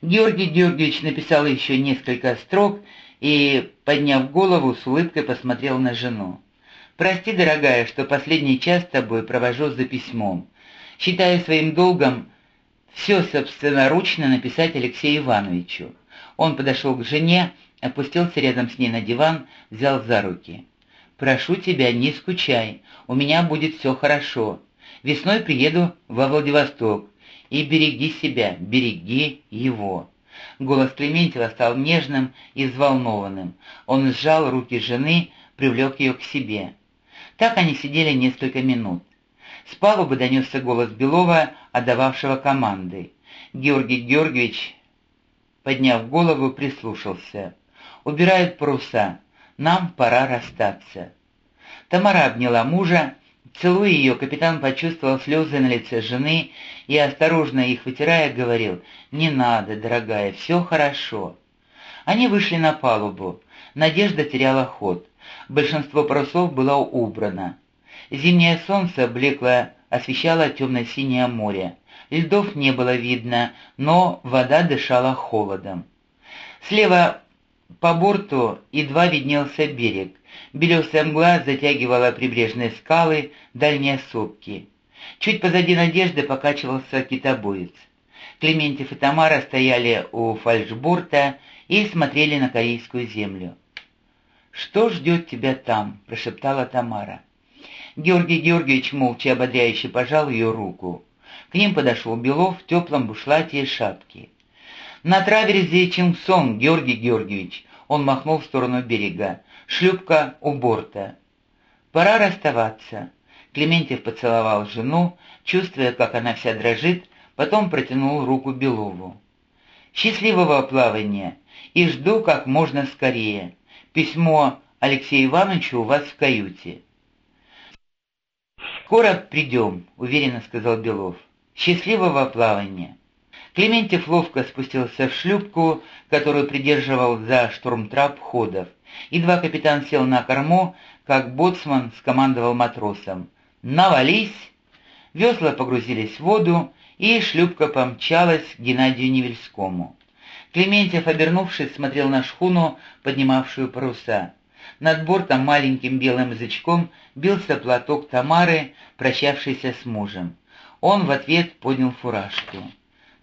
Георгий Георгиевич написал еще несколько строк и, подняв голову, с улыбкой посмотрел на жену. «Прости, дорогая, что последний час с тобой провожу за письмом. Считаю своим долгом все собственноручно написать Алексею Ивановичу». Он подошел к жене, опустился рядом с ней на диван, взял за руки. «Прошу тебя, не скучай, у меня будет все хорошо. Весной приеду во Владивосток. И береги себя, береги его». Голос Клементьева стал нежным и взволнованным. Он сжал руки жены, привлек ее к себе. Так они сидели несколько минут. С палубы донесся голос Белова, отдававшего команды. Георгий Георгиевич, подняв голову, прислушался. «Убирают паруса. Нам пора расстаться». Тамара обняла мужа, Целуя ее, капитан почувствовал слезы на лице жены и, осторожно их вытирая, говорил «Не надо, дорогая, все хорошо». Они вышли на палубу. Надежда теряла ход. Большинство парусов было убрано. Зимнее солнце блекло освещало темно-синее море. Льдов не было видно, но вода дышала холодом. Слева по борту едва виднелся берег. Белесая мгла затягивала прибрежные скалы, дальние сопки. Чуть позади Надежды покачивался китобоец. Клементьев и Тамара стояли у фальшборта и смотрели на корейскую землю. «Что ждет тебя там?» – прошептала Тамара. Георгий Георгиевич молча ободряюще пожал ее руку. К ним подошел Белов в теплом бушлате и шапке. «На траверзе Чингсон, Георгий Георгиевич!» Он махнул в сторону берега шлюпка у борта. Пора расставаться. Клементьев поцеловал жену, чувствуя, как она вся дрожит, потом протянул руку Белову. «Счастливого плавания! И жду как можно скорее. Письмо Алексею Ивановичу у вас в каюте». «Скоро придем», — уверенно сказал Белов. «Счастливого плавания!» Клементьев ловко спустился в шлюпку, которую придерживал за штурмтрап ходов. Едва капитан сел на корму, как боцман скомандовал матросам. «Навались!» Весла погрузились в воду, и шлюпка помчалась к Геннадию Невельскому. Клементьев, обернувшись, смотрел на шхуну, поднимавшую паруса. Над бортом маленьким белым язычком бился платок Тамары, прощавшийся с мужем. Он в ответ поднял фуражку.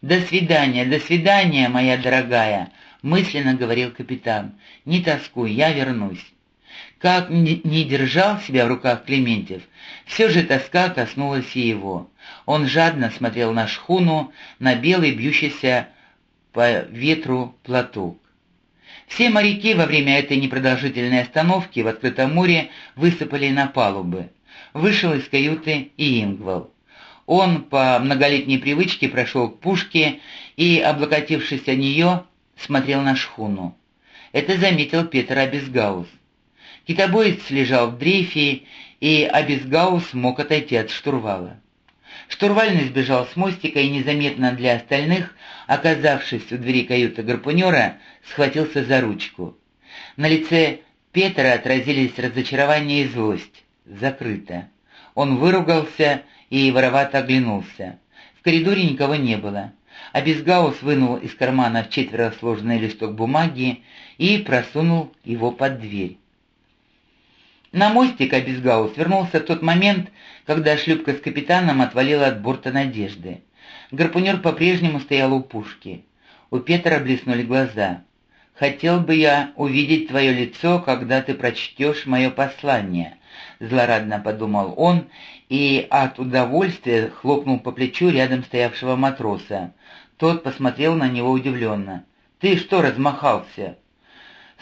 «До свидания, до свидания, моя дорогая!» Мысленно говорил капитан. «Не тоскуй, я вернусь». Как не держал себя в руках Клементьев, все же тоска коснулась и его. Он жадно смотрел на шхуну, на белый бьющийся по ветру платок. Все моряки во время этой непродолжительной остановки в открытом море высыпали на палубы. Вышел из каюты и Ингвал. Он по многолетней привычке прошел к пушке и, облокотившись о нее, смотрел на шхуну. Это заметил Петр Абисгаус. Китобоец лежал в дрейфе, и Абисгаус мог отойти от штурвала. Штурвальный сбежал с мостика и незаметно для остальных, оказавшись у двери каюты гарпунера, схватился за ручку. На лице Петра отразились разочарование и злость. Закрыто. Он выругался и воровато оглянулся. В коридоре никого не было а Безгаус вынул из кармана в четверо сложенный листок бумаги и просунул его под дверь. На мостик Абисгаус вернулся в тот момент, когда шлюпка с капитаном отвалила от борта «Надежды». Гарпунер по-прежнему стоял у пушки. У Петра блеснули глаза. «Хотел бы я увидеть твое лицо, когда ты прочтешь мое послание», — злорадно подумал он и от удовольствия хлопнул по плечу рядом стоявшего матроса. Тот посмотрел на него удивленно. «Ты что размахался?»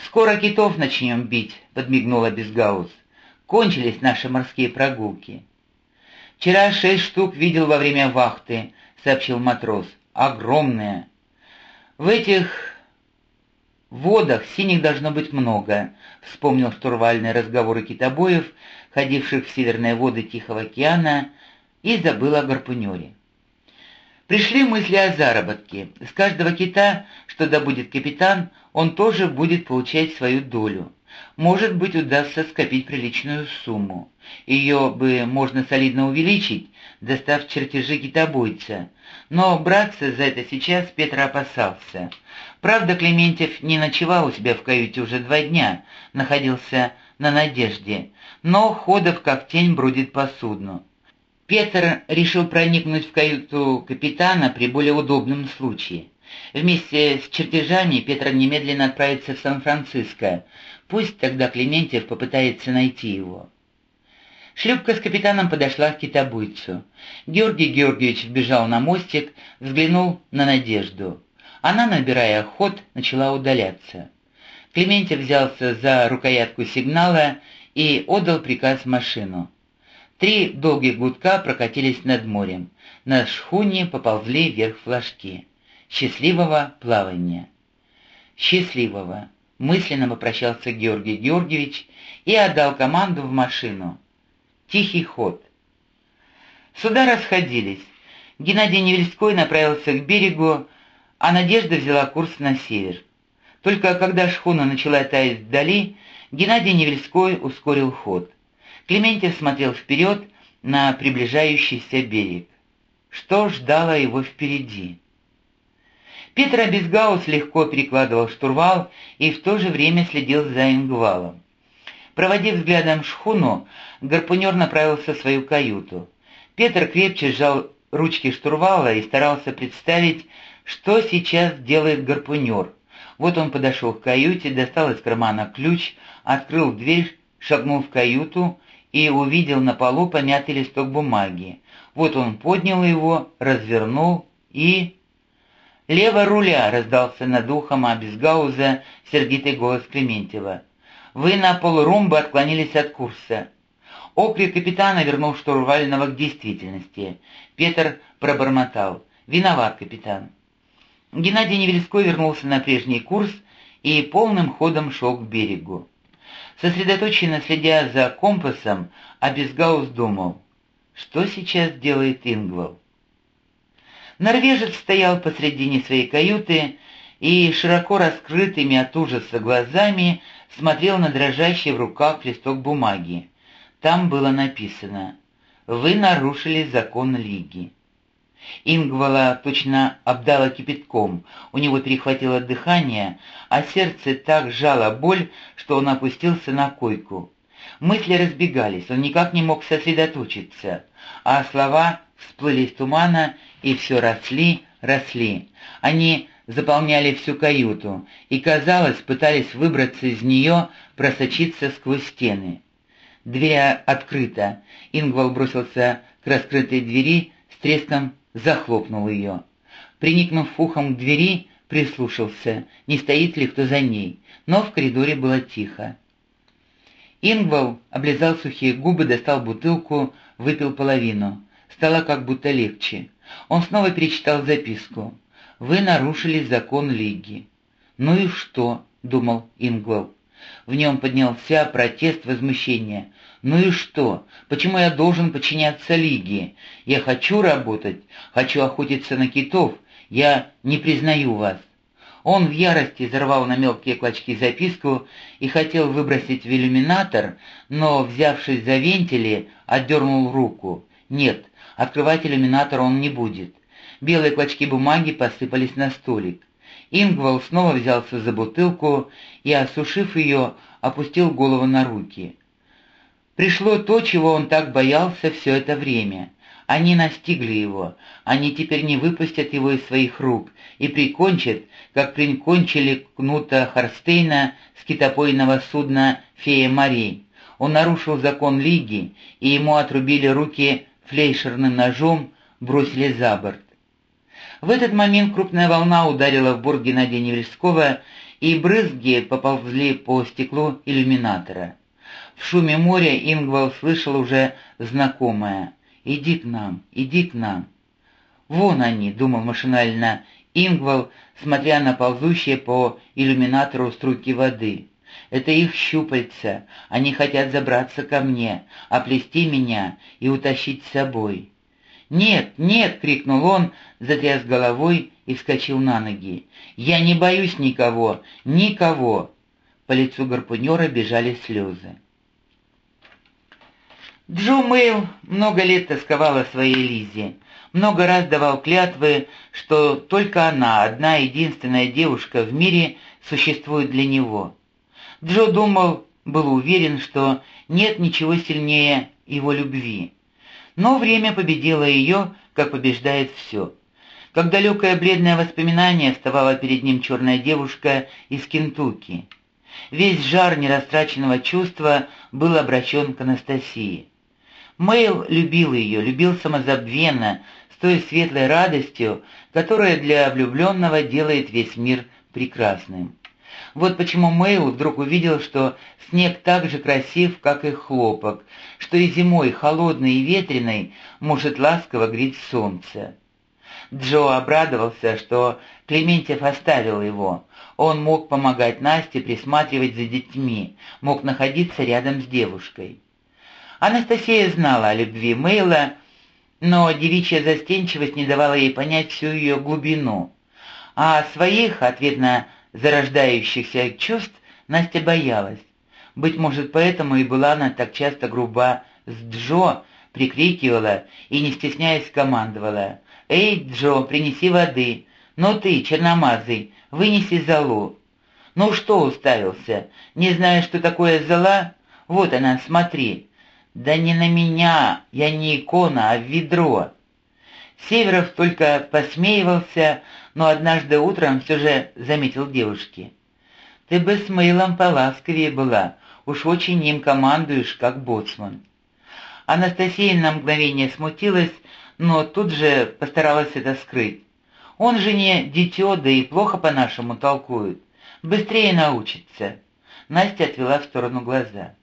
«Скоро китов начнем бить», — подмигнула Безгаус. «Кончились наши морские прогулки». «Вчера шесть штук видел во время вахты», — сообщил матрос. «Огромные». «В этих водах синих должно быть много», — вспомнил штурвальные разговоры китобоев, ходивших в северные воды Тихого океана, и забыл о гарпунере. Пришли мысли о заработке. С каждого кита, что добудет капитан, он тоже будет получать свою долю. Может быть, удастся скопить приличную сумму. Ее бы можно солидно увеличить, достав чертежи китобойца. Но браться за это сейчас Петр опасался. Правда, Клементьев не ночевал у себя в каюте уже два дня, находился на надежде, но Ходов как тень бродит по судну. Петр решил проникнуть в каюту капитана при более удобном случае. Вместе с чертежами Петр немедленно отправится в Сан-Франциско. Пусть тогда Клементьев попытается найти его. Шлюпка с капитаном подошла к китобойцу. Георгий Георгиевич вбежал на мостик, взглянул на Надежду. Она, набирая ход, начала удаляться. Клементьев взялся за рукоятку сигнала и отдал приказ машину. Три долгих гудка прокатились над морем. На шхуне поползли вверх флажки. Счастливого плавания. Счастливого. Мысленно попрощался Георгий Георгиевич и отдал команду в машину. Тихий ход. Суда расходились. Геннадий Невельской направился к берегу, а Надежда взяла курс на север. Только когда шхуна начала таять вдали, Геннадий Невельской ускорил ход. Клементьев смотрел вперед на приближающийся берег. Что ждало его впереди? Петр Абисгаус легко перекладывал штурвал и в то же время следил за ингвалом. Проводив взглядом шхуну, гарпунер направился в свою каюту. Петр крепче сжал ручки штурвала и старался представить, что сейчас делает гарпунер. Вот он подошел к каюте, достал из кармана ключ, открыл дверь, шагнул в каюту и увидел на полу помятый листок бумаги. Вот он поднял его, развернул и... «Лево руля!» — раздался над ухом Абисгауза сердитый голос Клементьева. «Вы на полрумба отклонились от курса». Окрик капитана вернул штурвального к действительности. Петр пробормотал. «Виноват, капитан». Геннадий Невельской вернулся на прежний курс и полным ходом шел к берегу. Сосредоточенно следя за компасом, Абисгаус думал, что сейчас делает Ингвал. Норвежец стоял посредине своей каюты и широко раскрытыми от ужаса глазами смотрел на дрожащий в руках листок бумаги. Там было написано «Вы нарушили закон Лиги». Ингвала точно обдала кипятком, у него перехватило дыхание, а сердце так жало боль, что он опустился на койку. Мысли разбегались, он никак не мог сосредоточиться, а слова всплыли из тумана и все росли, росли. Они заполняли всю каюту и, казалось, пытались выбраться из нее, просочиться сквозь стены. Дверь открыта. Ингвал бросился к раскрытой двери, с треском захлопнул ее. Приникнув ухом к двери, прислушался, не стоит ли кто за ней, но в коридоре было тихо. Ингвал облизал сухие губы, достал бутылку, выпил половину. Стало как будто легче. Он снова перечитал записку. «Вы нарушили закон Лиги». «Ну и что?» — думал Ингвал. В нем поднялся протест возмущения. «Ну и что? Почему я должен подчиняться Лиге? Я хочу работать, хочу охотиться на китов. Я не признаю вас». Он в ярости взорвал на мелкие клочки записку и хотел выбросить в иллюминатор, но, взявшись за вентили, отдернул руку. Нет, открывать иллюминатор он не будет. Белые клочки бумаги посыпались на столик. Ингвал снова взялся за бутылку и, осушив ее, опустил голову на руки. Пришло то, чего он так боялся все это время. Они настигли его, они теперь не выпустят его из своих рук и прикончат, как прикончили Кнута Харстейна с китопойного судна «Фея морей». Он нарушил закон Лиги, и ему отрубили руки флейшерным ножом, бросили за борт. В этот момент крупная волна ударила в борт Геннадия Невельского, и брызги поползли по стеклу иллюминатора. В шуме моря Ингвал слышал уже знакомое «Иди к нам, иди к нам». «Вон они», — думал машинально Ингвал, смотря на ползущие по иллюминатору струйки воды. «Это их щупальца, они хотят забраться ко мне, оплести меня и утащить с собой». «Нет, нет!» — крикнул он, затряс головой и вскочил на ноги. «Я не боюсь никого, никого!» по лицу гарпунера бежали слезы. Джо Мэйл много лет тосковал о своей Лизе, много раз давал клятвы, что только она, одна единственная девушка в мире, существует для него. Джо думал, был уверен, что нет ничего сильнее его любви. Но время победило ее, как побеждает все. Как далекое бледное воспоминание вставала перед ним черная девушка из Кентукки. Весь жар нерастраченного чувства был обращен к Анастасии. Мэйл любил ее, любил самозабвенно, с той светлой радостью, которая для влюбленного делает весь мир прекрасным. Вот почему Мэйл вдруг увидел, что снег так же красив, как и хлопок, что и зимой, холодный и ветреный, может ласково греть солнце. Джо обрадовался, что Клементьев оставил его. Он мог помогать Насте присматривать за детьми, мог находиться рядом с девушкой. Анастасия знала о любви Мэйла, но девичья застенчивость не давала ей понять всю ее глубину. А своих, ответно зарождающихся чувств, Настя боялась. Быть может, поэтому и была она так часто груба с Джо, прикрикивала и, не стесняясь, командовала. «Эй, Джо, принеси воды! Ну ты, черномазый, вынеси золу!» «Ну что уставился? Не знаешь, что такое зола? Вот она, смотри!» «Да не на меня, я не икона, а ведро!» Северов только посмеивался, но однажды утром все же заметил девушке. «Ты бы с Мейлом поласковее была, уж очень им командуешь, как боцман». Анастасия на мгновение смутилась, но тут же постаралась это скрыть. «Он же не дитё, да и плохо по-нашему толкует. Быстрее научится». Настя отвела в сторону глаза.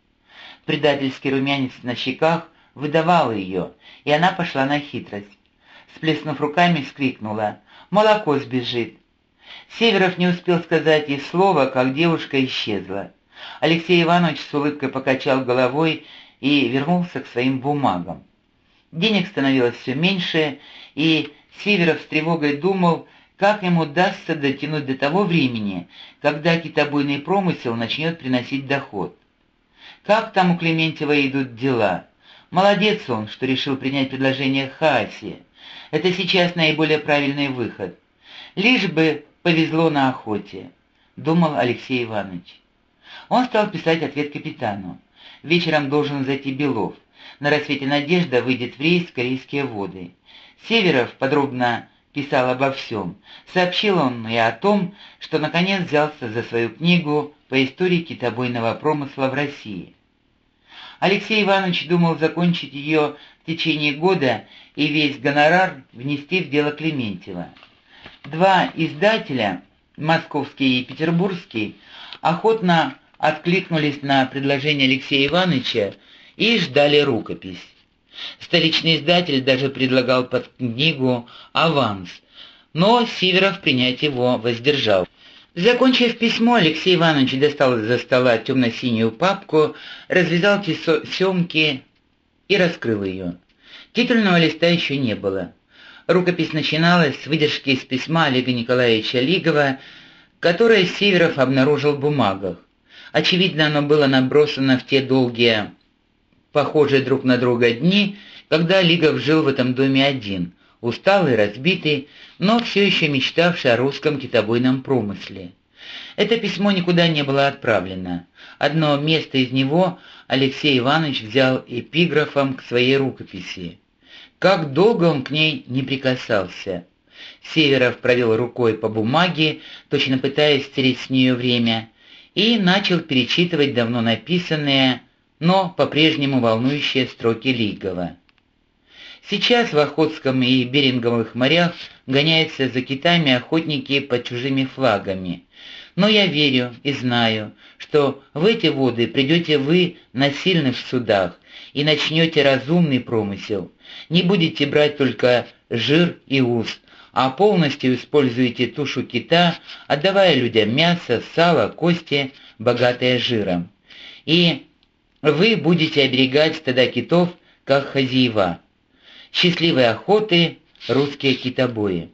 Предательский румянец на щеках выдавал ее, и она пошла на хитрость. Сплеснув руками, вскрикнула. «Молоко сбежит!» Северов не успел сказать ей слова, как девушка исчезла. Алексей Иванович с улыбкой покачал головой и вернулся к своим бумагам. Денег становилось все меньше, и Северов с тревогой думал, как ему удастся дотянуть до того времени, когда китобойный промысел начнет приносить доход. Как там у Клементьева идут дела? Молодец он, что решил принять предложение Хаси. Это сейчас наиболее правильный выход. Лишь бы повезло на охоте, думал Алексей Иванович. Он стал писать ответ капитану. Вечером должен зайти Белов. На рассвете «Надежда» выйдет в рейс в Корейские воды. Северов подробно писал обо всем. Сообщил он и о том, что наконец взялся за свою книгу по истории китобойного промысла в России. Алексей Иванович думал закончить ее в течение года и весь гонорар внести в дело Клементьева. Два издателя, московский и петербургский, охотно откликнулись на предложение Алексея Ивановича и ждали рукопись. Столичный издатель даже предлагал под книгу аванс, но Сиверов принять его воздержал. Закончив письмо, Алексей Иванович достал из-за стола темно-синюю папку, развязал тесемки и раскрыл ее. Титульного листа еще не было. Рукопись начиналась с выдержки из письма Олега Николаевича Лигова, которое Северов обнаружил в бумагах. Очевидно, оно было набросано в те долгие похожие друг на друга дни, когда Лигов жил в этом доме один, усталый, разбитый, но все еще мечтавший о русском китобойном промысле. Это письмо никуда не было отправлено. Одно место из него Алексей Иванович взял эпиграфом к своей рукописи. Как долго он к ней не прикасался. Северов провел рукой по бумаге, точно пытаясь стереть с нее время, и начал перечитывать давно написанные но по-прежнему волнующие строки Лигова. Сейчас в Охотском и Беринговых морях гоняются за китами охотники под чужими флагами. Но я верю и знаю, что в эти воды придете вы на сильных судах и начнете разумный промысел. Не будете брать только жир и ус, а полностью используете тушу кита, отдавая людям мясо, сало, кости, богатые жиром. И вы будете оберегать стада китов, как хозяева. Счастливой охоты, русские китобои.